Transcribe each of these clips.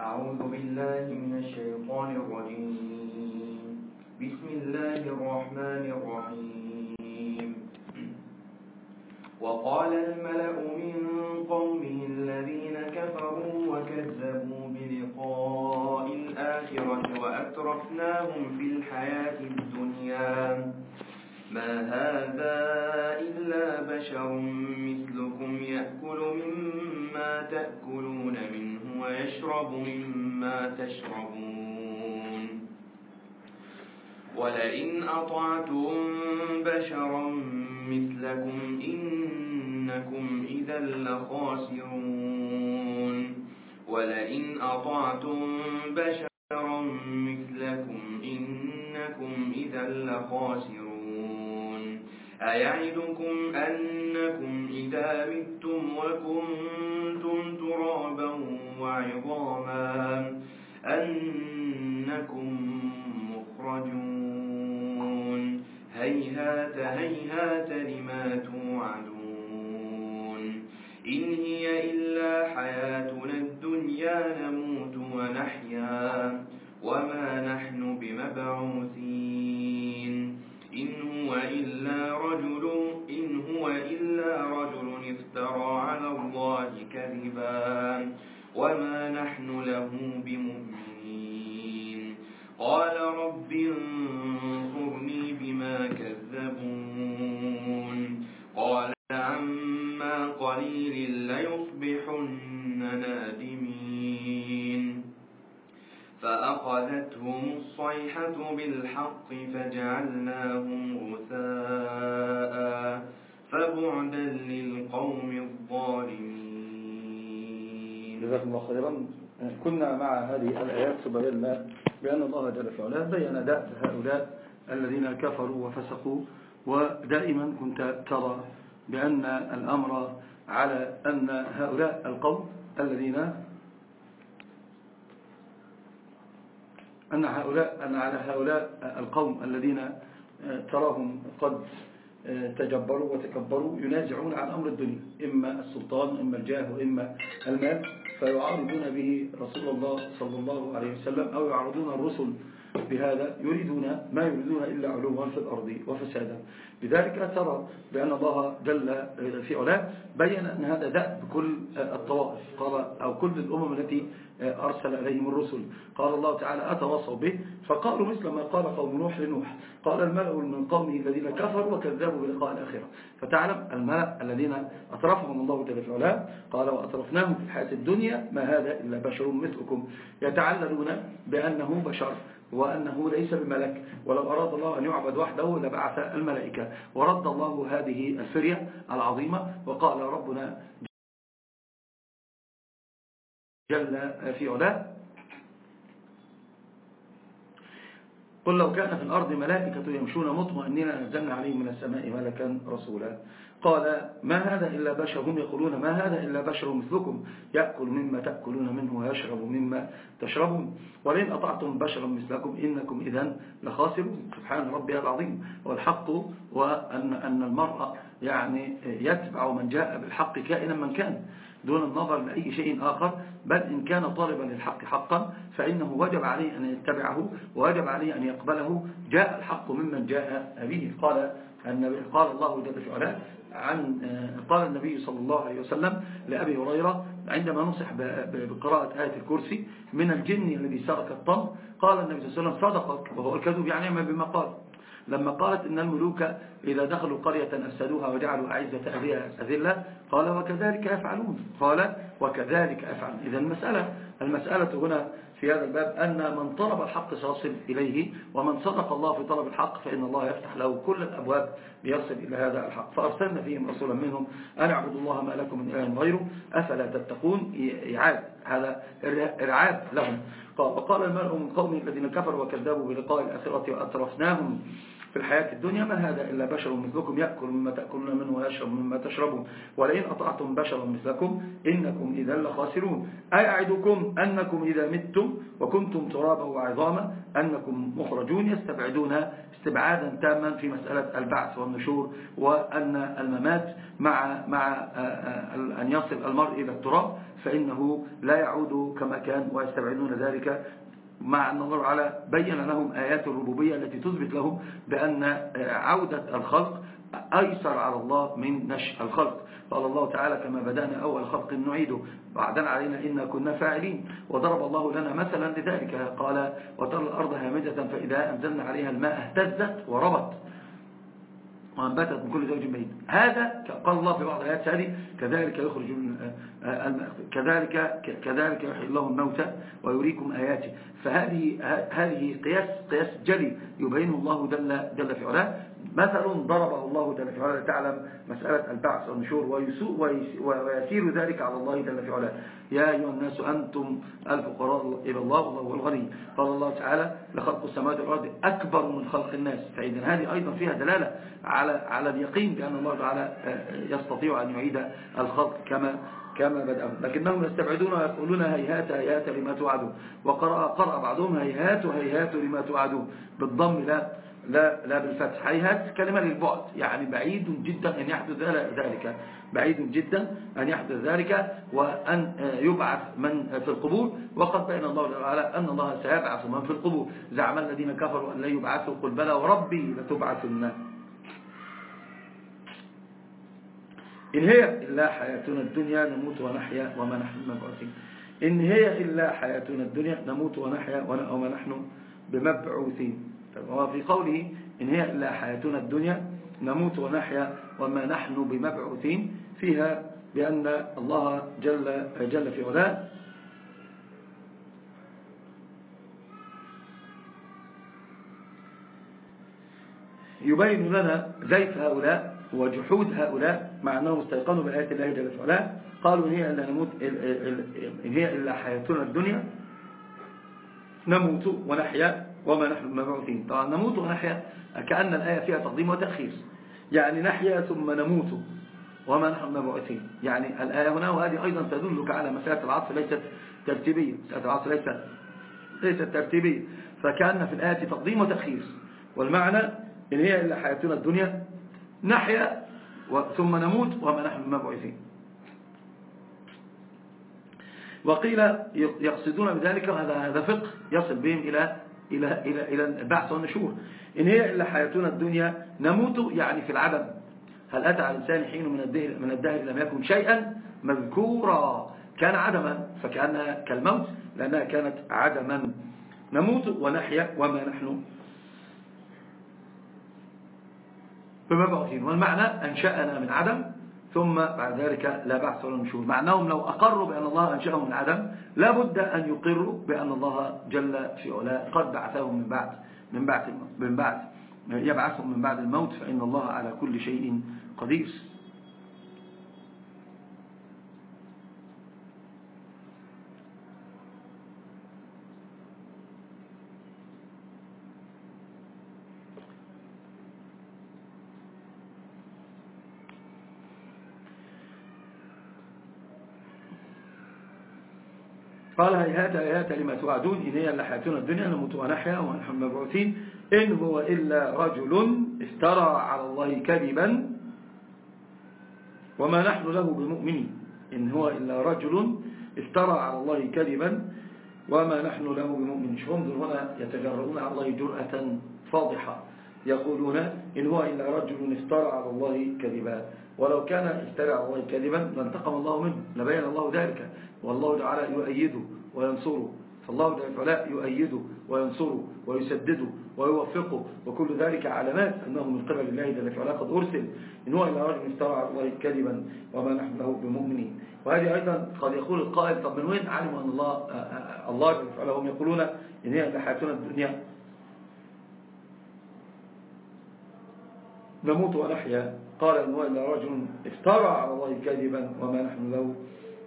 أعوذ بالله من الشيطان الرجيم. بسم الله الرحمن الرحيم. وقال الملأ من قومه ولئن أطعتم بشرا مثلكم إنكم إذا لخاسرون. ولئن أطعتم بشرا مثلكم إنكم إذا لخاسرون. أيعدكم أنكم إذا متم وكنتم خيرا كنا مع هذه الآيات بينا بأن الله جل في علاه بين داء هؤلاء الذين كفروا وفسقوا. ودائما كنت ترى بأن الأمر على أن هؤلاء القوم الذين أن هؤلاء أن على هؤلاء القوم الذين تراهم قد تجبروا وتكبروا ينازعون عن أمر الدنيا إما السلطان إما الجاه وإما المال. فيعارضون به رسول الله صلى الله عليه وسلم أو يعارضون الرسل بهذا يريدون ما يريدون إلا علوا في الأرض وفسادا. لذلك ترى بأن الله جل في علاه بين أن هذا دأب كل الطوائف. قال أو كل الأمم التي أرسل إليهم الرسل. قال الله تعالى أتواصوا به؟ فقالوا مثل ما قال قوم نوح لنوح. قال الملأ من قومه الذين كفروا وكذبوا بلقاء الآخرة فتعلم الملأ الذين أطرفهم الله جل في علاه. قال وأطرفناهم في الحياة الدنيا ما هذا إلا بشر مثلكم. يتعللون بأنه بشر. وأنه ليس بملك. ولو أراد الله أن يعبد وحده لبعث الملائكة. ورد الله هذه الفرية العظيمة وقال ربنا جل في علاه قل لو كان في الأرض ملائكة يمشون مطمئنين نزلنا عليهم من السماء ملكا رسولا. قال ما هذا إلا بشر؟ هم يقولون ما هذا إلا بشر مثلكم؟ يأكل مما تأكلون منه ويشرب مما تشربون. ولئن أطعتم بشرا مثلكم إنكم إذا لخاسرون. سبحان ربي العظيم. والحق وأن أن المرأة يعني يتبع من جاء بالحق كائنا من كان دون النظر لأي شيء آخر. بل إن كان طالبا للحق حقا فإنه وجب عليه أن يتبعه ووجب عليه أن يقبله. جاء الحق ممن جاء به. قال النبي قال الله جل وعلا عن قال النبي صلى الله عليه وسلم لأبي هريرة عندما نصح بقراءة آية الكرسي من الجن الذي سرق الطم؟ قال النبي صلى الله عليه وسلم صدقك. وهو الكذب يعني ما بما قال. لما قالت إن الملوك إذا دخلوا قرية أفسدوها وجعلوا أعزة أهلها أذلة قال وكذلك يفعلون قال وكذلك أفعل. إذا المسألة المسألة هنا في هذا الباب أن من طلب الحق سيصل إليه ومن صدق الله في طلب الحق فإن الله يفتح له كل الأبواب ليصل إلى هذا الحق. فأرسلنا فيهم رسولا منهم أن اعبدوا الله ما لكم من إله غيره أفلا تتقون؟ إعاد. هذا إرعاب لهم. قال وقال المرء من قومه الذين كفروا وكذبوا بلقاء الآخرة وأترفناهم. في الحياة الدنيا ما هذا إلا بشر مثلكم يأكل مما تأكلون منه ويشرب مما تشربون. ولئن أطعتم بشرا مثلكم إنكم إذا لخاسرون. أيعدكم أنكم إذا متم وكنتم ترابا وعظاما أنكم مخرجون يستبعدون استبعادا تاما في مسألة البعث والنشور وأن الممات مع, مع أن يصل المرء إلى التراب فإنه لا يعود كما كان ويستبعدون ذلك مع أن الله تعالى بين لهم آيات الربوبية التي تثبت لهم بأن عودة الخلق أيسر على الله من نشأ الخلق. قال الله تعالى كما بدأنا أول خلق نعيده بعدنا علينا إنا كنا فاعلين. وضرب الله لنا مثلا لذلك. قال وترى الأرض هامدة فإذا أنزلنا عليها الماء اهتزت وربت. وأنبتت من كل زوج ميت. هذا قال الله في بعض الآيات هذه كذلك يخرج كذلك كذلك يحيي الله الموتى ويريكم آياته. فهذه هذه قياس قياس جلي يبينه الله جل جل في علاه. مثل ضربه الله جل في علاه تعلم مسألة البعث والنشور ويسير ذلك على الله جل في علاه. يا أيها الناس أنتم الفقراء إلى الله والله الغني. قال الله تعالى لخلق السماوات والأرض أكبر من خلق الناس. فإذا هذه أيضا فيها دلالة على اليقين بأن الله تعالى يستطيع أن يعيد الخلق كما كما بدأهم. لكنهم يستبعدون ويقولون هيهات هيهات لما توعدون. وقرأ قرأ بعضهم هيهات هيهات لما توعدون. بالضم لا لا لا بالفتح. هيهات كلمة للبعد. يعني بعيد جدا أن يحدث ذلك. بعيد جدا أن يحدث ذلك وأن يبعث من في القبور. وقد بين الله تعالى أن الله سيبعث من في القبور. زعم الذين كفروا أن لا يبعثوا. قل بلى وربي لتبعثن. إن هي إلا حياتنا الدنيا نموت ونحيا وما نحن مبعوثين إن هي إلا حياتنا الدنيا نموت ونحيا وما نحن بمبعوثين. وفي قوله إن هي إلا حياتنا الدنيا نموت ونحيا وما نحن بمبعوثين فيها بأن الله جل, جل في علاه. يبين لنا زيف هؤلاء وجحود هؤلاء مع أنهم استيقنوا بآيات الله جل وعلا. قالوا إن هي إلا, نموت إن هي إلا حياتنا الدنيا. نموت ونحيا وما نحن مبعوثين طبعا نموت ونحيا كأن الآية فيها تقديم وتأخير. يعني نحيا ثم نموت وما نحن مبعوثين يعني الآية هنا وهذه أيضا تدلك على مسألة العطف ليست ترتيبية. مسألة العطف ليست ليست ترتيبية. فكأن في الآية تقديم وتأخير. والمعنى إن هي إلا حياتنا الدنيا نحيا ثم نموت وما نحن مبعوثين. وقيل يقصدون بذلك وهذا هذا فقه يصل بهم إلى إلى إلى إلى البعث والنشور. إن هي إلا حياتنا الدنيا نموت يعني في العدم. هل أتى على الإنسان حين من الدهر من الدهر لم يكن شيئا؟ مذكورا. كان عدما فكأنها كالموت لأنها كانت عدما. نموت ونحيا وما نحن بمبعوثين والمعنى أنشأنا من عدم ثم بعد ذلك لا بعث ولا نشور. معناهم لو أقروا بأن الله أنشأهم من عدم لا بد أن يقروا بأن الله جل في علاء قد بعثهم من بعد من بعد من بعد يبعثهم من بعد الموت فإن الله على كل شيء قدير. قال هيهات هيهات لما توعدون إن هي لحياتنا الدنيا نموت ونحيا ونحن مبعوثين إن هو إلا رجل افترى على الله كذبا. وما نحن له بمؤمنين. إن هو إلا رجل افترى على الله كذبا. وما نحن له بمؤمنين. انظر هنا يتجرؤون على الله جرأة فاضحة. يقولون إن هو إلا رجل افترى على الله كذبا. ولو كان افترى الله كذبا لانتقم الله منه لبين الله ذلك. والله تعالى يؤيده وينصره. فالله تعالى يؤيده وينصره ويسدده ويوفقه. وكل ذلك علامات أنه من قبل الله جل وعلا قد أرسل. إن هو إلا رجل افترى الله كذبا وما نحن له بمؤمنين. وهذه أيضا قد يقول القائل طب من وين علموا أن الله الله وعلا هم يقولون إن هي لحياتنا الدنيا؟ نموت ونحيا. قال إن هو إلا رجل افترى على الله كذبا وما نحن له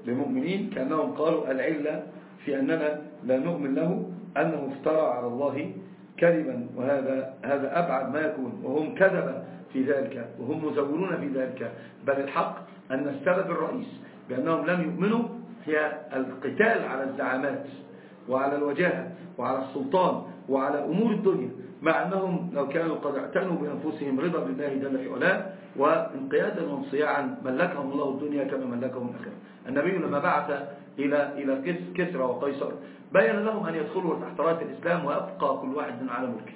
بمؤمنين. كأنهم قالوا العلة في أننا لا نؤمن له أنه افترى على الله كذبا وهذا هذا أبعد ما يكون. وهم كذب في ذلك وهم مزورون في ذلك. بل الحق أن السبب الرئيس بأنهم لم يؤمنوا هي القتال على الزعامات وعلى الوجاهة وعلى السلطان وعلى أمور الدنيا مع أنهم لو كانوا قد اعتنوا بأنفسهم رضا بالله جل في وانقيادا وانصياعا ملكهم الله الدنيا كما ملكهم الآخرة. النبي لما بعث إلى إلى كسرى وقيصر بين لهم أن يدخلوا تحت راية الإسلام ويبقى كل واحد على ملكه.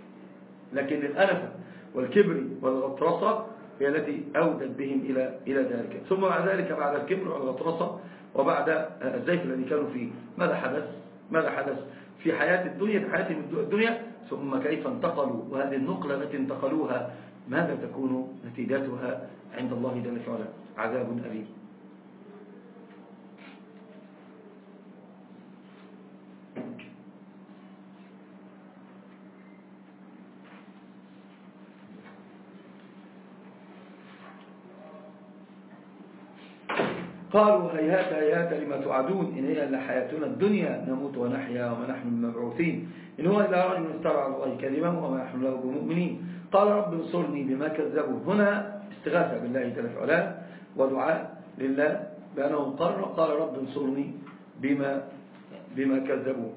لكن الأنفة والكبر والغطرسة هي التي أودت بهم إلى إلى ذلك. ثم بعد ذلك بعد الكبر والغطرسة وبعد الزيف الذي كانوا فيه ماذا حدث؟ ماذا حدث؟ في حياة الدنيا في حياتهم الدنيا ثم كيف انتقلوا؟ وهذه النقلة التي انتقلوها ماذا تكون نتيجتها عند الله جل وعلا؟ عذاب أليم. قالوا هيهات هيهات لما توعدون إن هي إلا حياتنا الدنيا نموت ونحيا وما نحن المبعوثين إن هو إلا افترى على الله كلمة وما نحن له بمؤمنين. قال رب انصرني بما كذبوا. هنا استغاثة بالله جل وعلا ودعاء لله بأنه قرر قال رب انصرني بما بما كذبوا.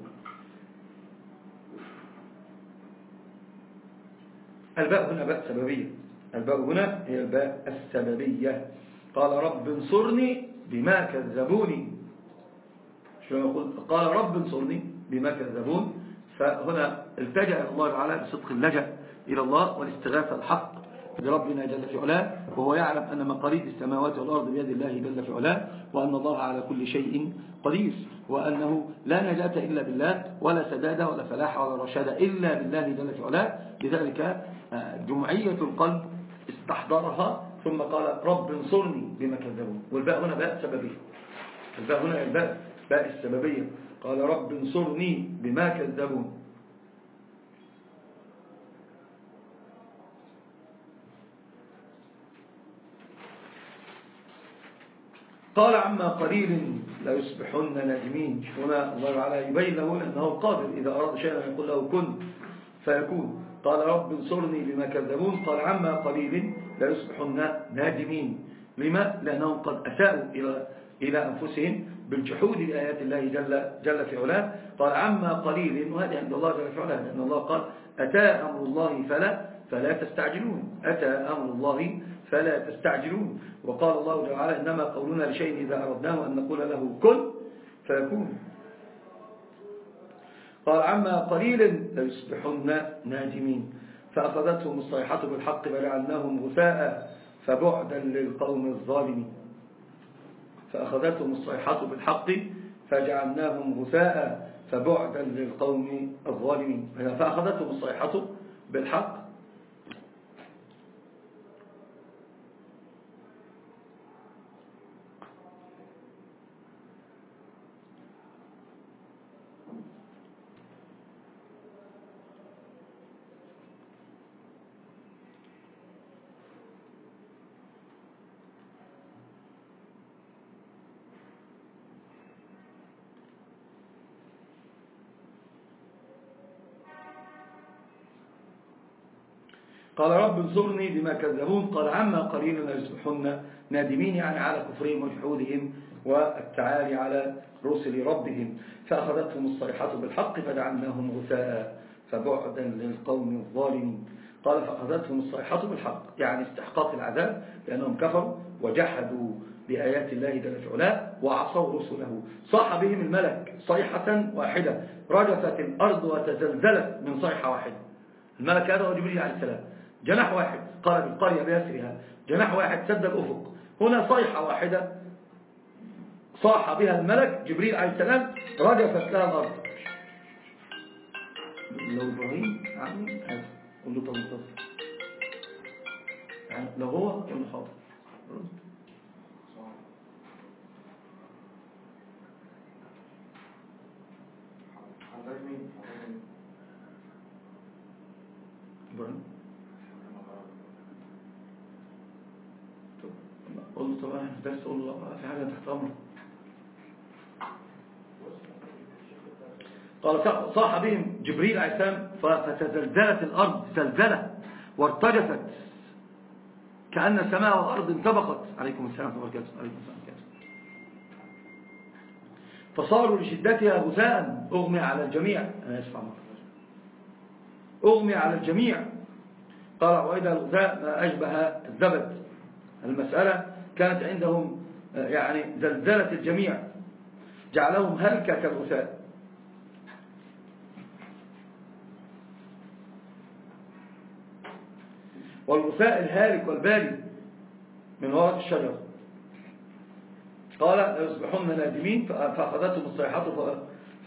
الباء هنا باء سببية. الباء هنا هي الباء السببية. قال رب انصرني بما كذبوني. شو يقول؟ قال رب انصرني بما كذبون. فهنا التجأ الله تعالى بصدق اللجأ إلى الله والاستغاثة الحق بربنا جل في علاه. وهو يعلم أن مقاليد السماوات والأرض بيد الله جل في علاه وأن الله على كل شيء قدير وأنه لا نجاة إلا بالله ولا سداد ولا فلاح ولا رشاد إلا بالله جل في علاه. لذلك آه، جمعية القلب استحضرها ثم قال رب انصرني بما كذبون. والباء هنا باء سببية. الباء هنا الباء باء السببية. قال رب انصرني بما كذبون. قال عما قليل لا يصبحن نادمين. هنا الله تعالى يبين له أنه قادر. إذا أراد شيئا يقول له كن فيكون. قال رب انصرني بما كذبون. قال عما قليل لا يصبحن نادمين. لما؟ لأنهم قد أساءوا إلى إلى أنفسهم بالجحود لآيات الله جل, جل في علاه. قال عما قليل. وهذه عند الله جل في علاه لأن الله قال أتى أمر الله فلا فلا تستعجلون. أتى أمر الله فلا تستعجلون. وقال الله تعالى إنما قولنا لشيء إذا أردناه أن نقول له كن فيكون. قال عما قليل. ليصبحن نادمين. فأخذتهم الصيحة بالحق فجعلناهم غثاء فبعدا للقوم الظالمين. فأخذتهم الصيحة بالحق فجعلناهم غثاء فبعدا للقوم الظالمين. فأخذتهم الصيحة بالحق قال رب انصرني بما كذبون. قال عما قليل يصبحن نادمين يعني على كفرهم وجحودهم والتعالي على رسل ربهم. فأخذتهم الصيحة بالحق فجعلناهم غثاء فبعدا للقوم الظالمين. قال فأخذتهم الصيحة بالحق يعني استحقاق العذاب لأنهم كفروا وجحدوا بآيات الله جل في علاه وعصوا رسله. صاح بهم الملك صيحة واحدة رجفت الأرض وتزلزلت من صيحة واحدة. الملك هذا هو جبريل عليه السلام. جناح واحد قال بالقرية بأسرها جناح واحد سد الأفق. هنا صيحة واحدة صاح بها الملك جبريل عليه السلام رجفت لها الأرض. لو إبراهيم عمي قل له طب لو هو له حاضر. إبراهيم قول له طبعا بس قول له في حاجة تحت أمر قال صاح بهم جبريل عليه السلام فتزلزلت الأرض زلزلة وارتجفت كأن السماء والأرض انطبقت. عليكم السلام وبركاته. عليكم السلام فصاروا لشدتها غثاء أغمي على الجميع. أنا أسفع أغمي على الجميع. قال وإذا الغثاء ما أشبه الزبد. المسألة كانت عندهم يعني زلزلة الجميع. جعلهم هلكة كالغثاء والغثاء الهالك والباري من ورق الشجر قال ليصبحن نادمين فأخذتهم الصيحة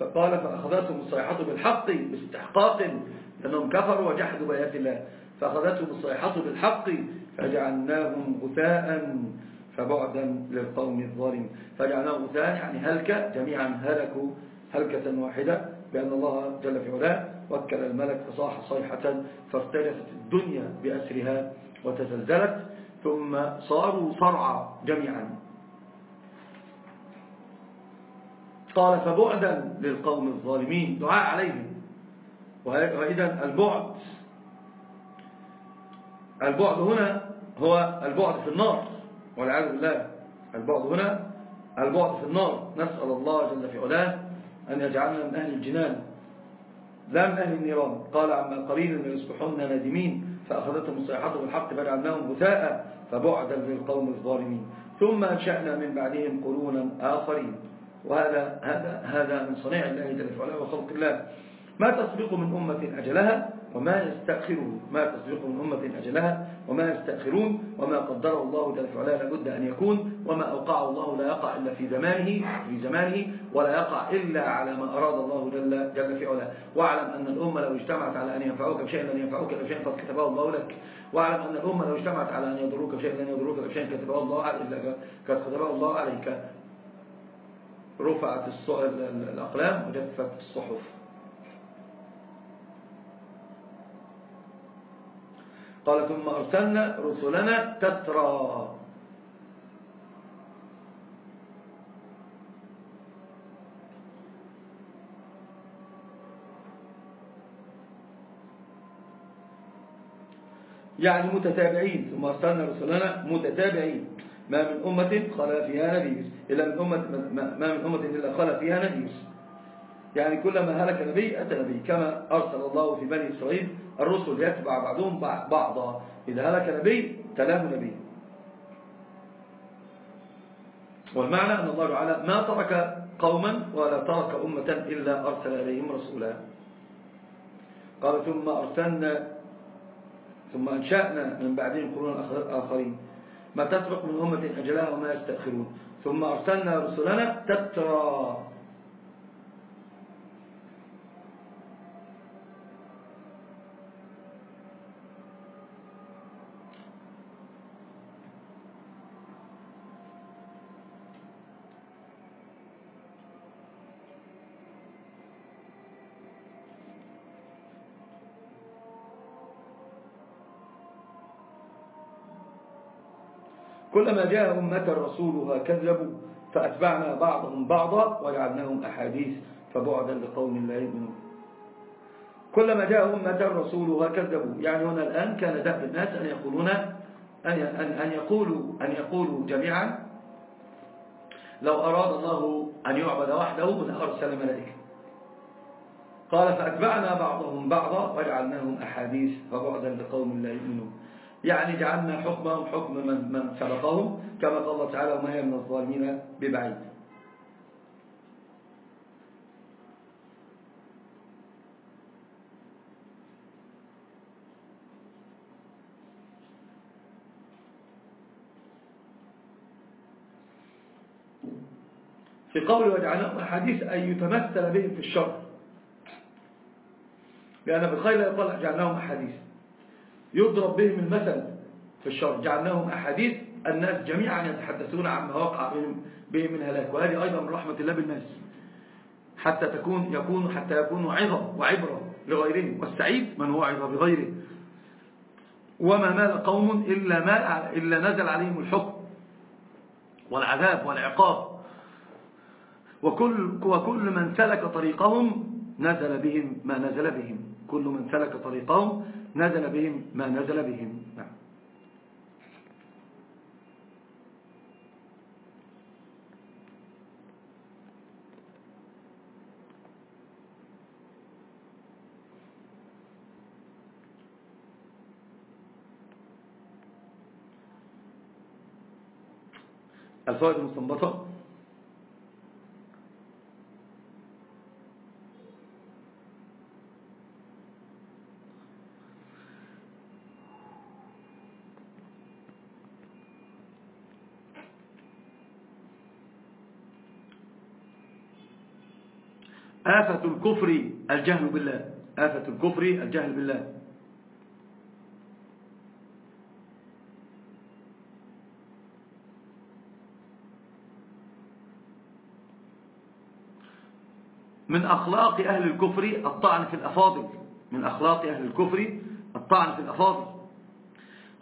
فقال فأخذتهم الصيحة بالحق باستحقاق لأنهم كفروا وجحدوا بآيات الله. فأخذتهم الصيحة بالحق فجعلناهم غثاء فبعدا للقوم الظالم فجعلناهم غثاء يعني هلكة جميعا هلكوا هلكة واحدة بأن الله جل في علاه وكل الملك فصاح صيحة فاختلفت الدنيا بأسرها وتزلزلت ثم صاروا صرعى جميعا. قال فبعدا للقوم الظالمين دعاء عليهم. وإذا البعد البعد هنا هو البعد في النار. والعياذ بالله البعد هنا البعد في النار. نسأل الله جل في علاه أن يجعلنا من أهل الجنان لا من أهل النيران. قال عما قليل يصبحون نادمين فأخذتهم الصيحة بالحق فجعلناهم غثاء فبعدا للقوم الظالمين. ثم أنشأنا من بعدهم قرونا آخرين. وهذا هذا هذا من صنيع الله جل وعلا وخلق الله. ما تسبق من أمة أجلها وما يستأخرون ما تسبق من أمة أجلها وما يستأخرون وما قدره الله جل وعلا لابد أن يكون وما أوقعه الله لا يقع إلا في زمانه في زمانه ولا يقع إلا على ما أراد الله جل, جل في علاه. واعلم أن الأمة لو اجتمعت على أن ينفعوك بشيء لن ينفعوك بشيء قد كتبه الله لك. واعلم أن الأمة لو اجتمعت على أن يضروك بشيء لن يضروك بشيء كتبه الله إلا قد كتبه الله عليك. رفعت الأقلام وجفت الصحف. قال ثم أرسلنا رسلنا تترى. يعني متتابعين ثم أرسلنا رسلنا متتابعين. ما من أمة خلا فيها نذير إلا من أمة ما من أمة إلا خلا فيها نذير. يعني كلما هلك نبي أتى نبي كما أرسل الله في بني إسرائيل الرسل يتبع بعضهم بعضا. إذا هلك نبي تلاه نبي والمعنى أن الله تعالى ما ترك قوما ولا ترك أمة إلا أرسل إليهم رسولا. قال ثم أرسلنا ثم أنشأنا من بعدهم قرون آخرين. ما تسبق من أمة أجلها وما يستأخرون. ثم أرسلنا رسلنا تترى. كلما جاء أمة رسولها كذبوا فأتبعنا بعضهم بعضا وجعلناهم أحاديث فبعدا لقوم لا يؤمنون. كلما جاء أمة رسولها كذبوا. يعني هنا الآن كان دأب الناس أن يقولون أن أن يقولوا أن يقولوا جميعا لو أراد الله أن يعبد وحده لأرسل ملائكة قال فأتبعنا بعضهم بعضا وجعلناهم أحاديث فبعدا لقوم لا يؤمنون. يعني جعلنا حكمهم حكم من, من سبقهم كما قال الله تعالى وما هي من الظالمين ببعيد. في قول وجعلناهم أحاديث أن يتمثل بهم في الشر. لأن في الخير يقول جعلناهم أحاديث. يضرب بهم المثل في الشر جعلناهم أحاديث الناس جميعا يتحدثون عما وقع بهم, بهم من هلاك. وهذه أيضا من رحمة الله بالناس. حتى تكون يكون حتى يكونوا عظة وعبرة لغيرهم. والسعيد من هو عظة بغيره وما مال قوم إلا, ما إلا نزل عليهم الحكم والعذاب والعقاب. وكل, وكل من سلك طريقهم نزل بهم ما نزل بهم. كل من سلك طريقهم نزل بهم ما نزل بهم. نعم. الفوائد المستنبطة. آفة الكفر الجهل بالله. آفة الكفر الجهل بالله. من أخلاق أهل الكفر الطعن في الأفاضل. من أخلاق أهل الكفر الطعن في الأفاضل.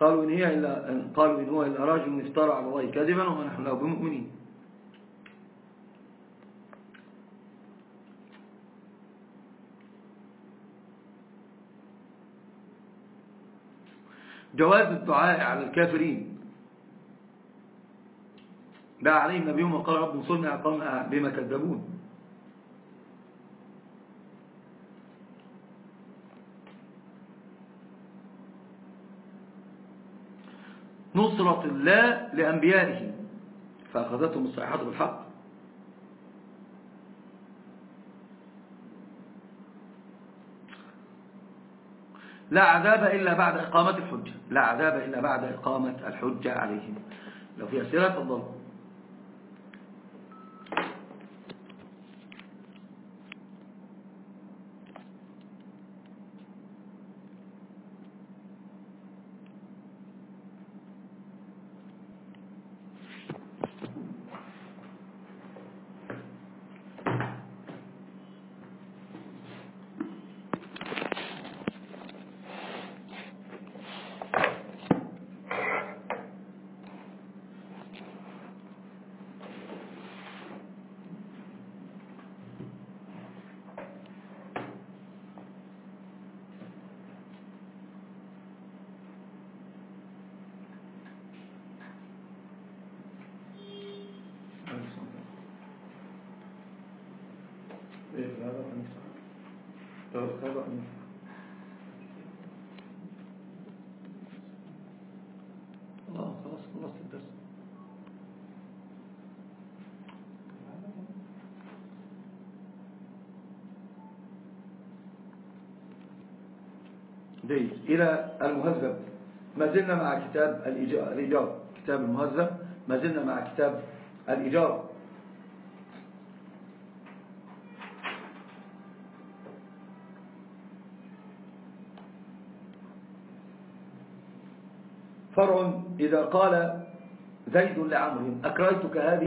قالوا إن, هي إلا قالوا إن هو إلا رجل افترى على الله كذبا ونحن له بمؤمنين. جواز الدعاء على الكافرين. دعا عليهم نبيهم وقال رب انصرنا على بما كذبون. نصرة الله لأنبيائه. فأخذتهم الصيحات بالحق. لا عذاب إلا بعد إقامة الحجة. لا عذاب إلا بعد إقامة الحجة عليهم. لو في أسئلة تفضل جيد إلى المهذب. ما زلنا مع كتاب الإيجاب. كتاب المهذب. ما زلنا مع كتاب الإيجاب. إذا قال زيد لعمر أكريتك هذه